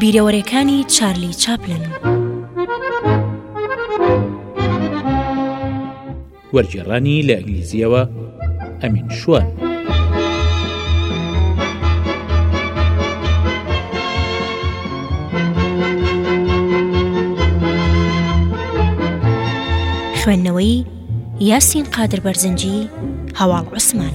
بیرەوەرێکانی چارلی چاپلن. وەرگێڕانی لە ئینگلیزیەوە، ئەمین شوان. خوێندنەوەی یاسین قادر بەرزنجی هەواڵ عوسمان.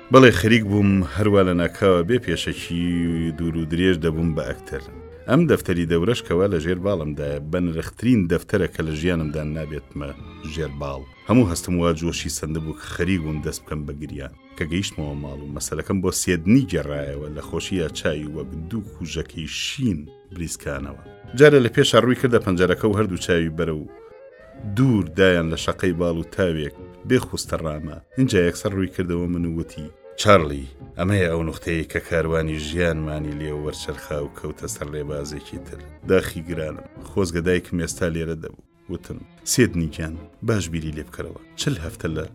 بەڵێ خەریک بووم هەروا لە ناکاوە بێ پێشەکی دوور و درێژ دەبووم بە ئەکتەر. ئەم دەفتەری دەورەش کەوا لە ژێر باڵمدایە بە نرخترین دەفتەرە کە لە ژیانمدا نابێتمە ژێر باڵ. هەموو هەستم وا جۆشی سەندبوو کە خەریک بووم دەست بکەم بە گریان. کە گەیشتمەوە ماڵ و مەسەلەکەم بۆ سێدنی گێڕایەوە لە خۆشییا چاوی وەک دوو کوژەکەی شین بریسکانەوە. جارێ لە پێشا ڕووی کردە پەنجەرەکە و هەردوو چاوی بەرەو. دوور دایان لە شەقەی باڵ و تاوێک بێ خوستە ڕامە، ئینجا یەکسەر ڕووی کردەوە من و وتی. چارلی، ئەمەیە ئەو نوختەیەی کە کاروانی ژیانمانی لێ وەرچەرخا و کەوتە سەر ڕێبازێکی تر. داخی گرانم، خۆزگە دایکم ئێستا لێرە دەبوو. وتم. سیدنی گیان، باش بیری لێ بکەرەوە، چل هەفتە لە.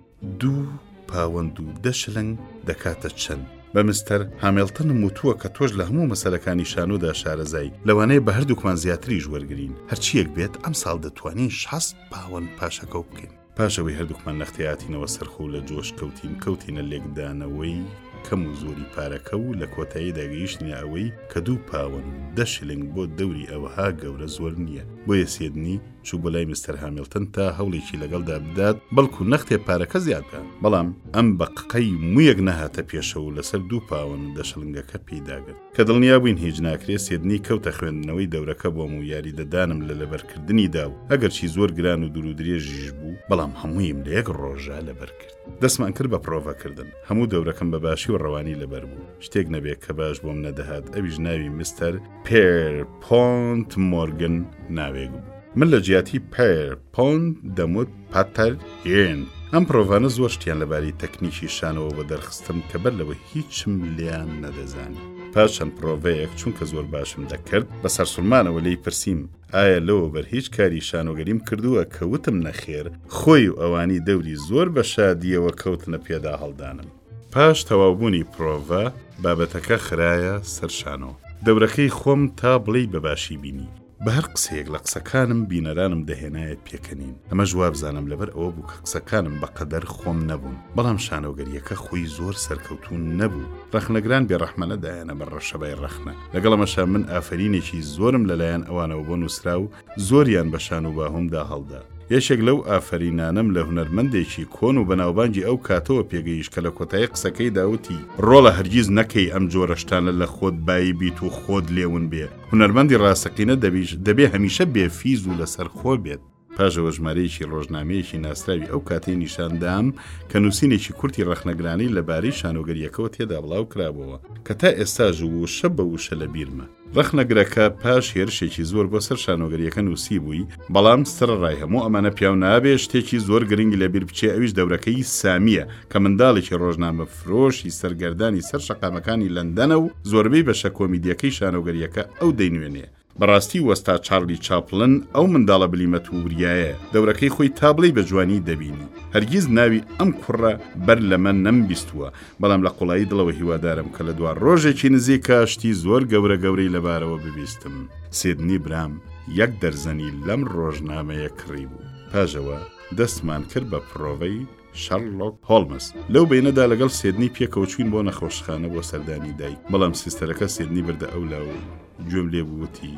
دوو پاوەند و دە شلنگ دەکاتە چەند؟ بە مستەر هامێڵتنم وتووە کە تۆش لە هەموو مەسەلەکانی شانۆدا شارەزای، لەوانەیە بە هەردووکمان زیاتریش وەرگرین. هەرچییەک بێت، ئەمساڵ دەتوانین شەست پاوەند پاشەکەوت بکەین. پاش ئەوەی هەردووکمان نەختێ هاتینەوە سەرخۆ و لە جۆش کەوتین، کەوتینە لێکدانەوەی کەم و زۆری پارەکە و لە کۆتاییدا گەیشتینە ئەوەی کە دوو پاوەند و دە شلنگ بۆ دەوری ئەوها گەورە زۆر نییە، بۆیە سیدنی، چوو بۆ لای مستەر هامیلتن تا هەوڵێکی لەگەڵدا بدات بەڵکو نەختێ پارەکە زیادکە بەڵام ئەم بە ققەی مویەک نەهاتە پێشەوە و لەسەر دوو پاوەن و دەشڵنگەکە پێی داگرت کە دڵنیا بووین هیچ ناکرێ سێدنی کەوتە خوێندنەوەی دەورەکە بۆم و یاریدەدانم لە لەبەرکردنی دا و ئەگەرچی زۆر گران و دوورودرێژیش بوو بەڵام هەموویم لە یەک ڕۆژا لەبەر کرد. دەستمان کرد بە پرۆڤەکردن هەموو دەورەکەم بە باشی و ڕەوانی لەبەر بوو شتێک نەبێ کە باش بۆم نەدەهات ئەویش ناوی مستەر پێر پۆنت مۆرگن ناوێک بوو. من لە جیاتی پێر پۆنت دەموت پەتەر یێن. ئەم پرۆڤانە زۆر شتیان لەبارەی تەکنیکی شانەوە وەدەرخستم کە بەر لەوە هیچم لێیان نەدەزانی. پاش چەند پرۆڤەیەک چونکە زۆر باشم دەکرد، بە سەرسوڕمانەوە لێی پرسیم، ئایا لەوەوبەر هیچ کاری شانۆگەریم کردووە کە وتم نەخێر، خۆی و ئەوانی دەوری زۆر بە شادییەوە کەوتنە پێداهەڵدانم. پاش تەواوبوونی پرۆڤە، بابەتەکە خرایە سەر شانۆ. دەورەکەی خۆم تا بڵێی بە باشی بینی. بە هەر قسەیەک لە قسەکانم بینەرانم دەهێنایە پێکەنین. ئەمەش وابزانم لەبەر ئەوە بوو کە قسەکانم بە قەدەر خۆم نەبوون. بەڵام شانۆگەرییەکە خۆی زۆر سەرکەوتوو نەبوو. رەخنەگران بێڕەحمانە دایانە بە رەشەبای رەخنە. لەگەڵ ئەمەشا من ئافەرینێکی زۆرم لە لایەن ئەوانەوە بۆ نووسرا و زۆریان بە شان و باهوم دا هەڵدا. یەکێک لەو ئافەرینانەم لە هونەرمەندێکی کۆن و بەناوبانگی ئەو کاتەوە پێگەیشت کە لە کۆتایی قسەکەیدا وتی، ڕۆڵە هەرگیز نەکەی ئەم جۆرە شتانە لە خۆت بایی بیت و خۆت لێ ون بێ، هونەرمەندی ڕاستەقینە دەبیش دەبێ هەمیشە بێ فیز و لە سەر خۆ بێت. پاش ئەوە ژمارەیەکی ڕۆژنامەیەکی ناسراوی ئەو کاتەی نیشان دام کە نووسینێکی کورتی ڕەخنەگرانەی لە بارەی شانۆگەرییەکەوە تێدا بڵاو کرابۆوە کە تا ئێستاش ووشە بە ووشە لە بیرمە. ڕەخنەگرەکە پاش هێرشێکی زۆر بۆ سەر شانۆگەریەکە نووسیبووی، بەڵام سەرەڕای هەموو ئەمانە پیاو نابێ شتێکی زۆر گرنگ لەبیر بچێ ئەویش دەورەکەی سامییە کە منداڵێکی ڕۆژنامەفرۆشی سەرگەردانی سەر شەقامەکانی لەندەنە و زۆربەی بەشە کۆمیدیەکەی شانۆگەریەکە ئەو دەینوێنێ. بەڕاستی وەستا چارلی چاپلن ئەو منداڵە بلیمەت و وریایە دەورەکەی خۆی تا بڵێی بە جوانی دەبینی. هەرگیز ناوی ئەم کوڕە بەر لەمە نەمبیستووە بەڵام لە قوڵایی دڵەوە هیوادارم کە لە دوا ڕۆژێکی نزیکا شتی زۆر گەورە گەورەی لەبارەوە ببیستم. سیدنی برام یەک دەرزەنی لەم ڕۆژنامەیە کڕیبوو. پاژەوە، دەستمان کرد بە پڕۆڤەی شەرلۆک هۆڵمز. لەو بەینەدا لەگەڵ سیدنی پێکەوە چووین بۆ نەخۆشخانە بۆ سەردانی دایک، بەڵام سیستەرەکە سیدنی بردە ئەولا و. گوێم لێ بوو وتی.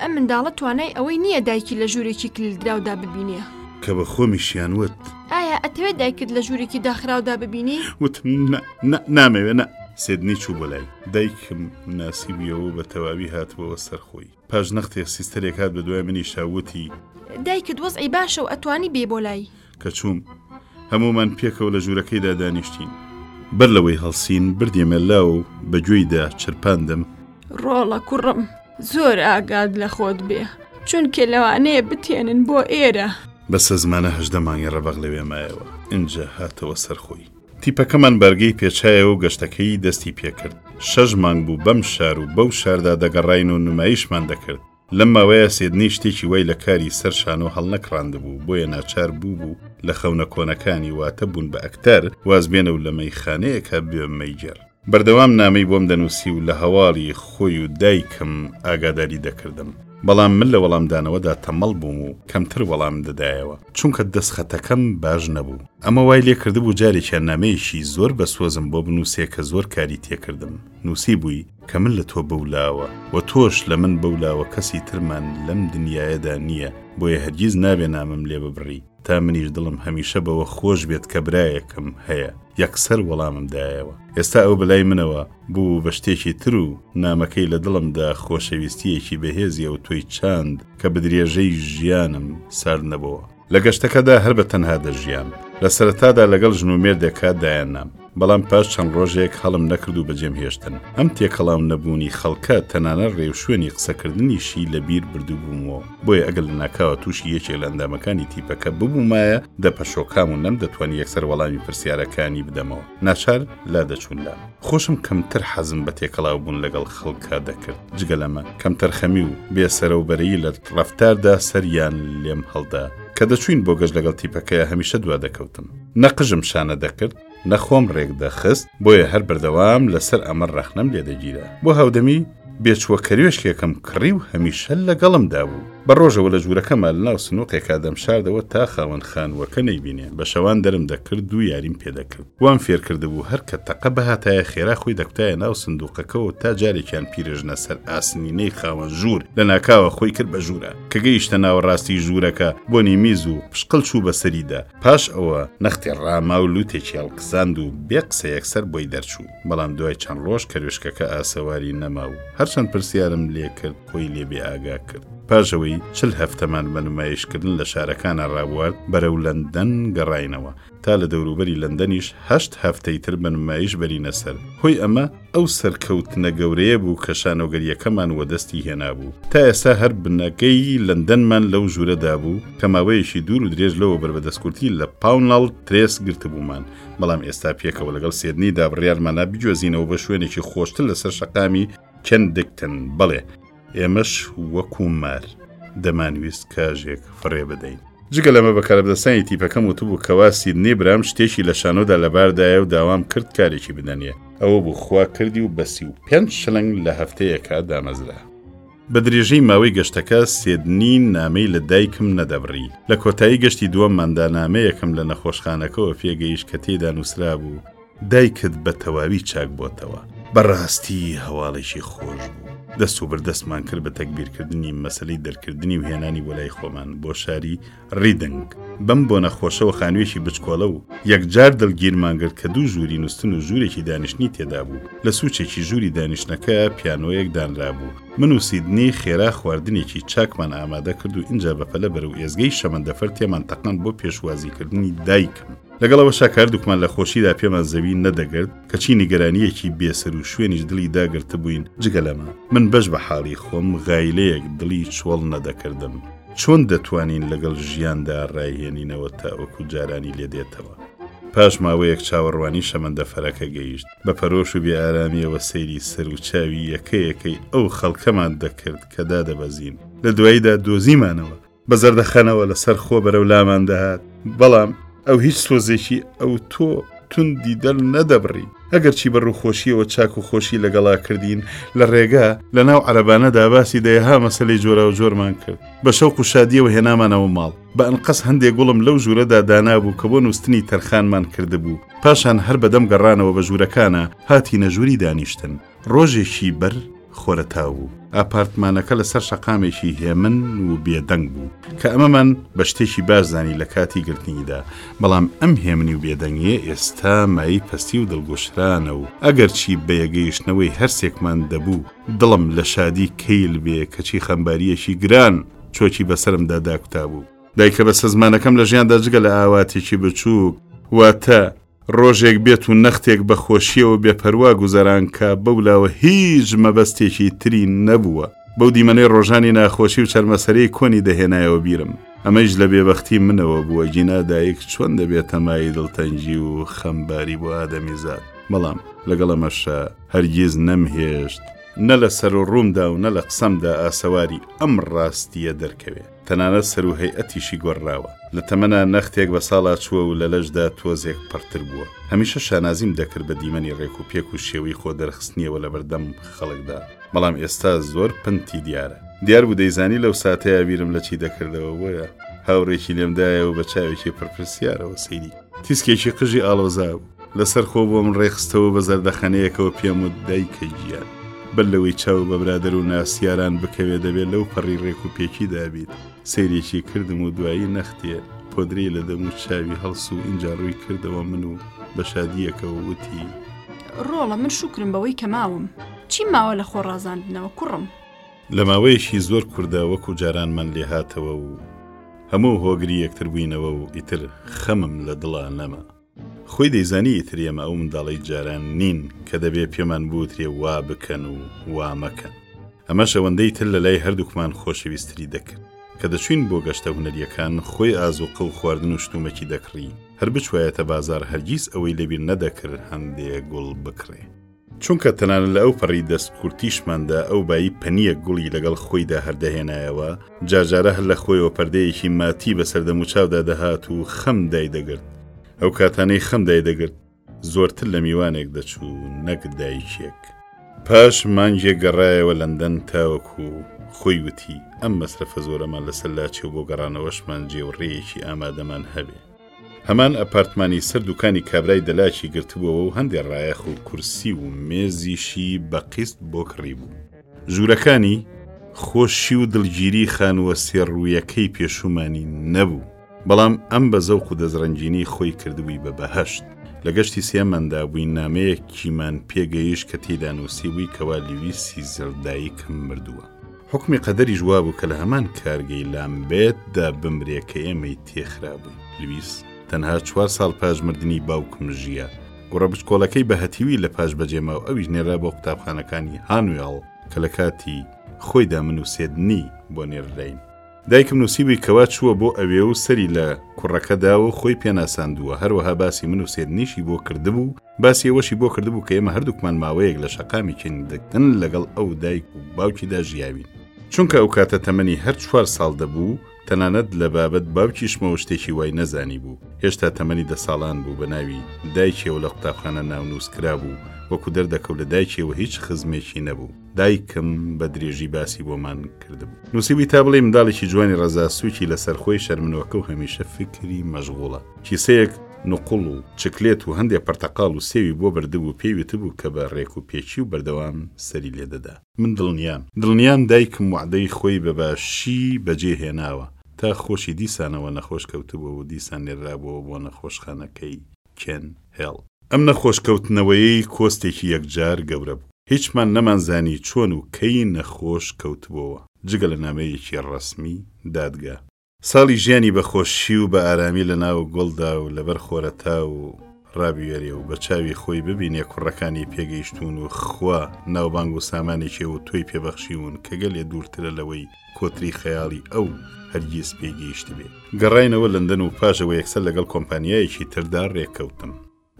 ئەم منداڵە توانای ئەوەی نییە دایکی لە ژوورێکی کللدراودا ببینێ. کە بە خۆمیشیان وت. ئایا ئەتەوێت دایکت لە ژوورێکی داخراودا ببینی؟ وتم نا، نا، نامەوێ، نا. سێدنی چوو بۆ لای. دایکم ناسیبوویەوە و بە تەواوی هاتبووەوە سەر خۆی. پاش نەختێ سیستەرێک هات بە دوای منیشا و وتی. دایکت وەزعی باشە و ئەتوانی بێی بۆ لای. کە چووم، هەموومان پێکەوە لە ژوورەکەیدا دانیشتین. بەر لەوەی هەڵسین، بردیمە لاو و بە گوێیدا چرپاندم. ڕۆڵە کوڕم، زۆر ئاگات لە خۆت بێ، چونکێ لەوانەیە بتهێنن بۆ ئێرە. بەسە زمانە هەژدە مانگی ڕەبەق لەوێ مایەوە، ئینجا هاتەوە سەر خۆی. تیپەکەمان بارگەی پێچایەوە و گەشتەکەی دەستی پێکرد. شەش مانگ بوو بەم شار و بەو شاردا دەگەڕاین و نمایشمان دەکرد. لەم ماوەیە سیدنی شتێکی وای لە کاری سەر شانۆ هەڵنەکڕاندبوو، بۆیە ناچار بووبوو لە خەونە کۆنەکانی، واتە بوون بە ئەکتەر، واز بێنە و لە مەیخانەیەکە ببێ مەیجەر. بەردەوام نامەی بۆم دەنووسی و لە هەواڵی خۆی و دایکم ئاگاداری دەکردم، بەڵام من لە وەڵامدانەوەدا تەمەڵ بووم و کەمتر وەڵامم دەدایەوە، چونکە دەستخەتەکەم باش نەبوو. ئەمە وای لێ کردبوو جارێکیان نامەیەکی زۆر بە سۆزم بۆ بنووسێ کە زۆر کاری تێ کردم. نووسیبووی کە من لە تۆ بەو لاوە و تۆش لە من بەو لاوە کەسی ترمان لەم دنیایەدا نییە بۆیە هەرگیز نابێ نامەم لێ ببڕی تا منیش دڵم هەمیشە بەوە خۆش بێت کە برایەکم هەیە یەکسەر وەڵامم دایەوە ئێستا ئەو بەلای منەوە بوو بە شتێکی تر و نامەکەی لە دڵمدا خۆشەویستییەکی بەهێزی ئەوتۆی چاند کە بە درێژەی ژیانم سارد نەبۆوە. لە گەشتەکەدا هەر بە تەنها دەژیام. لە سەرەتادا لەگەڵ ژن و مێردێکا دایاننام، بەڵام پاش چەند ڕۆژێک هەڵم نەکرد و بەجێم هێشتن. ئەم تێکەڵاو نەبوونی خەڵکە تەنانەت ڕێوشوێنی قسەکردنیشی لە بیر بردبوومەوە، بۆیە ئەگەر لە ناکاوە تووشی یەکێک لە ئەندامەکانی تیپەکە ببوومایە، دەپەشۆکام و نەمدەتوانی یەکسەر وەڵامی پرسیارەکانی بدەمەوە. ناچار لا دەچوون لام. خۆشم کەمتر حەزم بە تێکەڵاو بوون لەگەڵ خەڵکا دەکرد، جگە لەمە کەمتەرخەمی و بێ سەرەوبەرەیی لە ڕەفتاردا سەریان لێم هەڵدا. کە دەچووین بۆ گەشت لەگەڵ تیپەکەیا هەمیشە دوا دەکەوتم. نە قژم شانە دەکرد، نە خۆم ڕێک دەخست، بۆیە هەر بەردەوام لەسەر ئەمە ڕەخنەم لێ دەگیرا. بۆ هاودەمی بێچووە کەروێشکێکم کڕی و هەمیشە لەگەڵمدا بوو. بە ڕۆژەوە لە ژوورەکەما لەناو سنووقێکا دەمشاردەوە تا خاوەن خانووەکە نەیبینێ. بە شەوان دەرم دەکرد دوو یاریم پێ دەکرد. وام فێر کردبوو هەر کە تەقە بهاتایە خێرا خۆی دەکوتایە ناو سندووقەکەوە و تا جارێکیان پیرژنە سەر ئاسنینەی خاوەن ژوور لە ناکاوە خۆی کرد بە ژوورە. کە گەیشتە ناوەڕاستی ژوورەکە بۆنی میز و پشقل چوو بە سەریدا. پاش ئەوە نەختێ ڕاما و لووتێکی هەڵقزاند و بێ قسە یەکسەر بۆی دەرچوو. بەڵام دوای چەند ڕۆژ کەروێشکەکە ئاسەواری نەما و هەرچەند پرسیارم لێ کرد خۆی لێ بێ ئاگا کرد. پاشەوەی چل هەفتەمان بە نمایشکردن لە شارەکانا ڕابوارد، بەرەو لەندەن گەڕاینەوە، تا لە دەوروبەری لەندەنیش هەشت هەفتەی تر بە نمایش بەرینە سەر. هۆی ئەمە ئەو سەرکەوتنە گەورەیە بوو کە شانۆگەرییەکەمان وەدەستی هێنابوو. تا ئێستا هەر بنەگەی لەندەنمان لەو ژوورەدا بوو کە ماوەیەکی دوور و درێژ لەوەوبەر بە دەستکورتی لە پاونڵد ترێس گرتبوومان. بەڵام ئێستا پێکەوە لەگەڵ سێدنیدا بڕیارمانە بگوێزینەوە بە شوێنێکی خۆشتر لەسەر شەقامی کەندکتن بڵێ ئێمەش وەکو مار دەمانویست کاژێک فڕێ بدەین جگە لەمە بە کارەبدەسانی تیپەکەم وتبوو کەوا سیدنی برام شتێکی لە شانۆدا لەباردایە و داوام کرد کارێکی بدەنیە ئەوە بوو خوا کردی و بەسی و پێنج شلنگ لە هەفتەیەکە دامەزرا بە درێژەی ماوەی گەشتەکە سێدنی نامەی لە دایکم نەدەبڕی، لە کۆتایی گەشتی دووەمماندا نامەیەکم لە نەخۆشخانەکەوە پێگەیشت کە تێیدا نووسرابوو، دایکت بە تەواوی چاک بۆتەوە. بەڕاستی هەواڵێکی خۆش بوو. دەست و بردەستمان کرد بە تەگبیرکردنی مەسەلەی دەرکردنی و هێنانی بۆ لای خۆمان، بۆ شاری، Reading، بەم بۆنە خۆشەوە خانوویەکی بچکۆڵە و یەکجار دڵگیرمان گرت کە دوو ژووری نوستن و ژوورێکی دانیشتنی تێدا بوو، لە سووچێکی ژووری دانیشتنەکە پیانۆیەک دانرابوو، من و سیدنی خێرا خواردنێکی چاکمان ئامادە کرد و ئینجا بەپەلە بەرەو ئێزگەی شەمەندەفەر تێمان تەقاند بۆ پێشوازیکردنی دایکم. لەگەڵ ئەوەشا کە هەردووکمان لە خۆشیدا پێمان زەوی نەدەگرت، کەچی نیگەرانییەکی بێسەروشوێنیش دڵی داگرتبووین، جگە لەمە من بەش بە حاڵی خۆم غایلەیەک دڵی چۆڵ نەدەکردم. چۆن دەتوانین لەگەڵ ژیاندا ڕایهێنینەوە تاوەکو جارانی لێ دێتەوە؟ پاش ماوەیەک چاوەڕوانی شەمەندەفەرەکە گەیشت. بە پەرۆش و بێ ئارامییەوە سەیری سەروچاوی یەکە یەکەی ئەو خەڵکەمان دەکرد کە دادەبەزین. لە دواییدا دۆزیمانەوە. بە زەردەخەنەوە لەسەر خۆ بەرەو لامان دەهات. بەڵام ئەو هیچ سۆزێکی ئەو تۆ توندی دەل نەدەبڕی ئەگەرچی بە ڕووخۆشیەوە چاک و خۆشی لەگەڵا کردین لە ڕێگا لە ناو عربانەدا باسی دەیەها مەسلەی جۆرا و جۆرمان کرد بە شەو قوشادیەوە هێنامانەوە ماڵ بە ئەنقەس هەندێک گوڵم لەو ژوورەدا دانابوو کە بۆ نووسنی تەرخانمان کردبوو پاشان هەر بەدەم گەڕانەوە بە ژوورەکانە هاتی نەژووری دانیشتن ڕۆژێکی بەر خۆرەتاو بوو. ئاپارتمانەکە لەسەر شەقامێکی هێمن و بێدەنگ بوو، کە ئەمەمان بە شتێکی باش زانی لە کاتی گرتنیدا، بەڵام ئەم هێمنی و بێدەنگییە ئێستا مایەی پەستی و دڵگوشرانە و ئەگەرچی بەیەگەیشتنەوەی هەرسێکمان دەبوو دڵم لە شادی کەیل بێ کەچی خەمبارییەکی گران چۆکی بەسەرمدا داکوتابوو. دایکە بەسەزمانەکەم لە ژیاندا جگە لە ئاواتێکی بچووک واتە ڕۆژێک بێت و نەختێک بە خۆشییەوە بێ پەروا گوزەران کا، بەو لاوە هیچ مەبەستێکی تری نەبووە. بەو دیمەنەی ڕۆژانی ناخۆشی و چەرمەسەرەی کۆنی دەهێنایەوە بیرم. ئەمەیش لە بێبەختی منەوە بووە، گینا دایک چۆن دەبێ تەمای دڵتەنگی و خەمباری بۆ ئادەمیزاد. بەڵام لەگەڵ ئەمەشا هەرگیز نەمهێشت، نە لە سەروڕوومدا و نە لە قسەمدا ئاسەواری ئەم ڕاستییە دەرکەوێ. تەنانەت سەرو هەیئەتیشی گۆڕراوە. لە تەمەنا نەختێک بە ساڵا چووە و لە لەشدا تۆزێک پڕتر بووە. هەمیشە شانازیم دەکرد بە دیمەنی ڕێک و پێک و شێوەی خۆ دەرخستنیەوە لە بەردەم خەڵکدا. بەڵام ئێستا زۆر پنتی دیارە. دیار بوو دەیزانی لەو ساتەیا بیرم لە چی دەکردەوە بۆیە هاوڕێکی لێم دایەوە بە چاوێکی پڕ پرسیارەوە سەیری. تیسکێکی قژی ئاڵۆزا و لەسەر خۆ بۆم ڕێخستەوە بە زەردەخەنەیەکەوە پێم و دایکە گیان بەر لەوەی چاو بە برادەر و ناسیاران بکەوێ دەبێت لەو پەڕی ڕێک و پێکی دابیت سەیرێکی کردم و دوایی نەختێ پۆدری لە دەم و چاوی هەڵس و ئینجا ڕووی کردەوە من و بە شادیەکەەوە وتی ڕۆڵە من شکرم بەوەی کە ماوم چی ماوە لە خۆ ڕازاندنەوە کوڕم لە ماوەیەکی زۆر کوردا وەکو جارانمان لێهاتەوە و هەموو هۆگری یەکتر بووینەوە و ئیتر خەمم لە دڵا نەما. خۆی دەیزانی ئیتر ئێمە ئەو منداڵەی جاران نین کە دەبێ پێمان بوترێ وا بکەن و وا مەکەن. ئەمەش ئەوەندەی تر لە لای هەردووکمان خۆشەویستتری دەکرد. کە دەچووین بۆ گەشتە هونەرییەکان خۆی ئازووقە و خواردن و شتومەکی دەکڕی، هەر بچوایەتە بازاڕ هەرگیز ئەوەی لەبیر نەدەکرد هەندێ گوڵ بکڕێ. چونکە تەنانەت لە ئەوپەڕی دەستکورتیشماندا ئەو بایی پەنییەک گوڵی لەگەڵ خۆیدا هەر دەهێنایەوە، جارجارە هەر لە خۆیەوە پەردەیەکی ماتی بەسەر دەموچاودا دەهات و خەم دایدەگرت. ئەو کاتانەی خەم دایدەگرت، زۆرتر لە میوانێک دەچوو، نەک دایکێک. پاش مانگێک گەڕایەوە لەندەن تاوەکو خۆی وتی، ئەم مەسرەفە زۆرەمان لەسەر لاچێ و بۆ گەڕانەوەشمان جێ و ڕێیەکی ئامادەمان هەبێ. هەمان ئەپارتمانی سەر دوکانی کابرای دەلاکی گرتبووەوە و هەندێ ڕایەخ و کورسی و مێزیشی بە قیست بۆ کڕیبوو. ژوورەکانی خۆشی و دڵگیری خانووە سێ ڕوویەکەی پێشوومانی نەبوو، بەڵام ئەم بە زەوق و دەستڕەنگینی خۆی کردبووی بە بەهەشت. لە گەشتی سێیەمماندا بووین، نامەیەکیمان پێ گەیشت کە تێیدا نووسیبووی کەوا لویسی زل دایکم مردووە. حوکمی قەدەریش وابوو کە لە هەمان کارگەی لامبێت دا بمرێ کە ئێمەی تێخرابووین لویس تەنها چوار ساڵ پاش مردنی باوکم ژیە گوڕە بچکۆڵەکەی بە هەتیوی لە پاش بەجێما و ئەویش نێرا بۆ قوتابخانەکانی هانوێڵ کە لە کاتی خۆیدا من و سێدنی بۆ نێردراین دایکم نووسیبووی کەوا چووە بۆ ئەوێ و سەری لە کوڕەکە داوە و خۆی پێ ناساندووە، هەروەها باسی من و سێرنیشی بۆ کردبوو، باسی ئەوەشی بۆ کردبوو کە ئێمە هەردووکمان ماوەیەک لە شەقامی کینگدگتن لەگەڵ ئەو دایک و باوکیدا ژیاوین، چونکە ئەو کاتە تەمەنی هەر چوار ساڵ دەبوو، تەنانەت لە بابەت باوکیشمەوە شتێکی وای نەزانیبوو، هێشتا تەمەنی دە ساڵان بوو بە ناوی دایکیەوە لە قوتابخانە ناونووس کرابوو، وەکو دەردەکەوت لە دایکیەوە هیچ خزمێکی نەبوو. دایکم بە درێژی باسی بۆمان کردبوو. نووسیبووی تا بڵێی منداڵێکی جوانی ڕەزا سووکی لە سەر خۆی شەرمنۆکە و هەمیشە فیکری مەشغوڵە. کیسەیەک نوقڵ و چکلێت و هەندێ پرتەقاڵ و سێوی بۆ بردبوو، پێی وتبوو کە بە ڕێک و پێکی و بەردەوام سەری لێ دەدا. من دڵنیام، دڵنیام دایکم وەعدەی خۆی بە باشی بە جێ هێناوە، تا خۆشی دیسانەوە نەخۆش کەوتبوو و دیسان نێررابووەوە بۆ نەخۆشخانەکەی. کێن هێڵ. ئەم نەخۆش کەوتنەوەیەی کۆستێکی یەکجار گەورە بوو. هیچمان نەمانزانی چۆن و کەی نەخۆش کەوتبۆوە، جگە لە نامەیەکی ڕەسمی دادگا. ساڵی ژیانی بە خۆشی و بە ئارامی لە ناو گوڵدا و لەبەر خۆرەتاو ڕابوێرێ و بە چاوی خۆی ببینێ کوڕەکانی پێگەیشتوون و خوا ناوبانگ و سامانێکی ئەوتۆی پێ بەخشیوون کە گەلێ دوورترە لەوەی کۆترەی خەیاڵی ئەو هەرگیز پێی گەیشتبێ. گەڕاینەوە لەندەن و پاش ئەوە یەکسەر لەگەڵ کۆمپانیایەکی تردا رێککەوتم.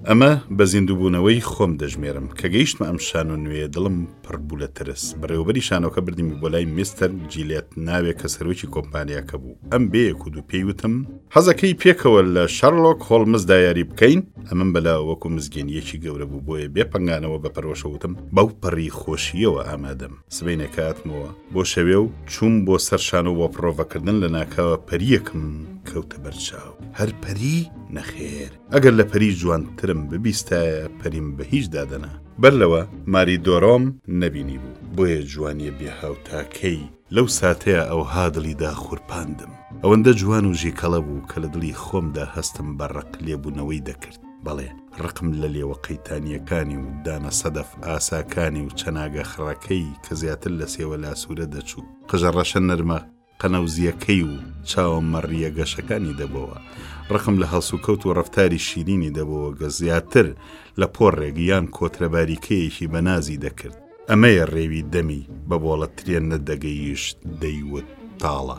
ئەمە بە زیندووبوونەوەی خۆم دەژمێرم. کە گەیشتمە ئەم شانۆ نوێیە دڵم پڕبوو لە ترس. بەڕێوەبەری شانۆکە بردمی بۆ لای میستەر جیلێت ناوێک کە سەرۆکی کۆمپانیاکە بوو. ئەم بەیەک و دوو پێی وتم. حەزەکەی پێکەوە لە شەرلۆک هۆڵمزدا یاری بکەین؟ ئەمەم بەلاوە وەکو مزگێنییەکی گەورە بوو، بۆیە بێ پەنگانەوە بە پەرۆشە وتم، بەو پەڕی خۆشییەوە ئامادەم. سبەینێ کە هاتمەوە بۆ شەوێ و چووم بۆ سەر شانۆ بۆ پڕۆڤەکردن لە ناکاوە پەریەکم کەوتە بەر چاو. هەر پەری؟ نەخێر ئەگەر لە پەری جوانترم ببیستایە پەریم بە هیچ دادەنا. بەر لەوە ماری دۆرۆم نەبینیبوو بۆیە جوانییە بێ هاوتاکەی لەو ساتەیە ئەوها دڵی داخورپاندم. ئەوەندە جوان و ژیکەڵە بوو کە لە دڵی خۆمدا هەستم بە ڕق لێبوونەوەی دەکرد. بەڵێ. ڕقم لە لێوە قەیتانییەکانی و دانە سەدەف ئاساکانی و چەناگە خڕەکەی کە زیاتر لە سێوە لاسوورە دەچوو، قژە ڕەشە نەرمە قەنەوزییەکەی و چاوە مەڕییە گەشەکانی دەبۆوە. ڕقم لە هەڵسوکەوت و ڕەفتاری شیرینی دەبۆوە گە زیاتر لە پۆڕێک یان کۆترە باریکەیەکی بە نازی دەکرد. ئەمەیە ڕێوی دەمی بە بۆڵە ترێن نەدەگەیشت دەیوت تاڵە.